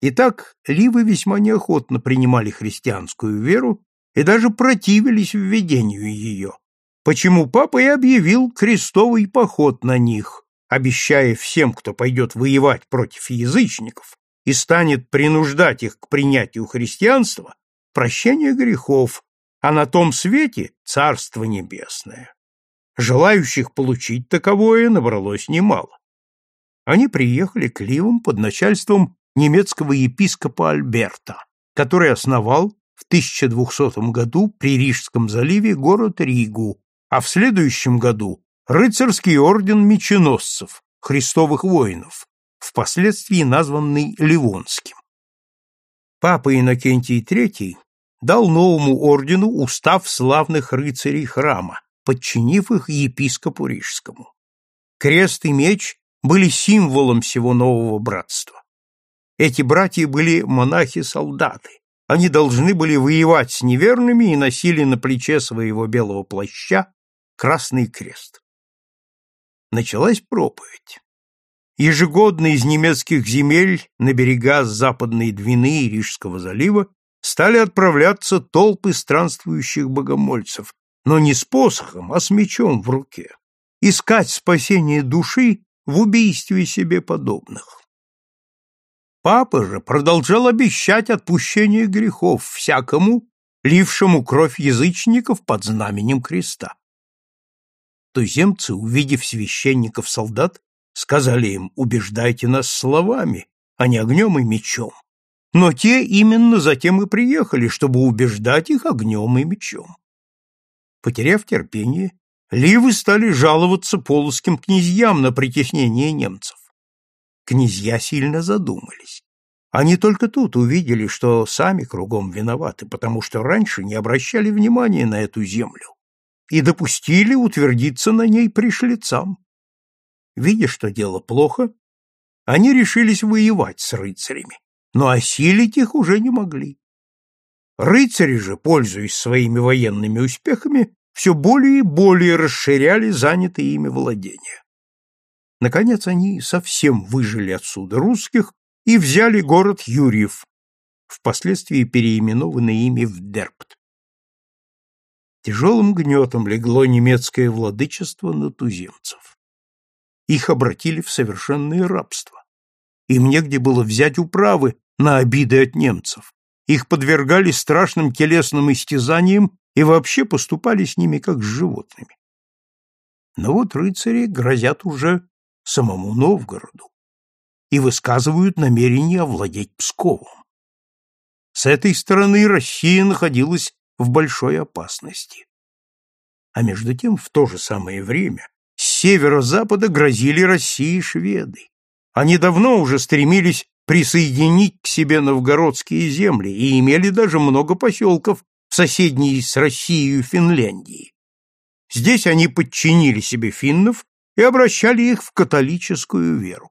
Итак, ливы весьма неохотно принимали христианскую веру и даже противились введению ее, почему папа и объявил крестовый поход на них, обещая всем, кто пойдет воевать против язычников и станет принуждать их к принятию христианства, прощение грехов, а на том свете Царство Небесное. Желающих получить таковое набралось немало. Они приехали к Ливам под начальством немецкого епископа Альберта, который основал в 1200 году при Рижском заливе город Ригу, а в следующем году рыцарский орден меченосцев, христовых воинов, впоследствии названный Ливонским. Папа Иннокентий III дал новому ордену устав славных рыцарей храма, подчинив их епископу Рижскому. Крест и меч были символом всего нового братства. Эти братья были монахи-солдаты. Они должны были воевать с неверными и носили на плече своего белого плаща красный крест. Началась проповедь. Ежегодно из немецких земель на берега Западной Двины и Рижского залива стали отправляться толпы странствующих богомольцев, но не с посохом, а с мечом в руке, искать спасение души в убийстве себе подобных. Папа же продолжал обещать отпущение грехов всякому, лившему кровь язычников под знаменем креста. Туземцы, увидев священников-солдат, сказали им, убеждайте нас словами, а не огнем и мечом. Но те именно затем и приехали, чтобы убеждать их огнем и мечом. Потеряв терпение, ливы стали жаловаться полоским князьям на притеснение немцев. Князья сильно задумались. Они только тут увидели, что сами кругом виноваты, потому что раньше не обращали внимания на эту землю и допустили утвердиться на ней пришлицам. Видя, что дело плохо, они решились воевать с рыцарями, но осилить их уже не могли. Рыцари же, пользуясь своими военными успехами, все более и более расширяли занятые ими владения. Наконец они совсем выжили отсюда русских и взяли город Юрьев, впоследствии переименованный ими в Дерпт. Тяжелым гнетом легло немецкое владычество на туземцев. Их обратили в совершенное рабство. Им негде было взять управы на обиды от немцев. Их подвергали страшным телесным истязаниям и вообще поступали с ними как с животными. Но вот рыцари грозят уже самому Новгороду и высказывают намерение овладеть Псковом. С этой стороны Россия находилась в большой опасности. А между тем, в то же самое время, с северо-запада грозили России шведы. Они давно уже стремились присоединить к себе новгородские земли и имели даже много поселков в соседней с Россией Финляндии. Здесь они подчинили себе финнов и обращали их в католическую веру.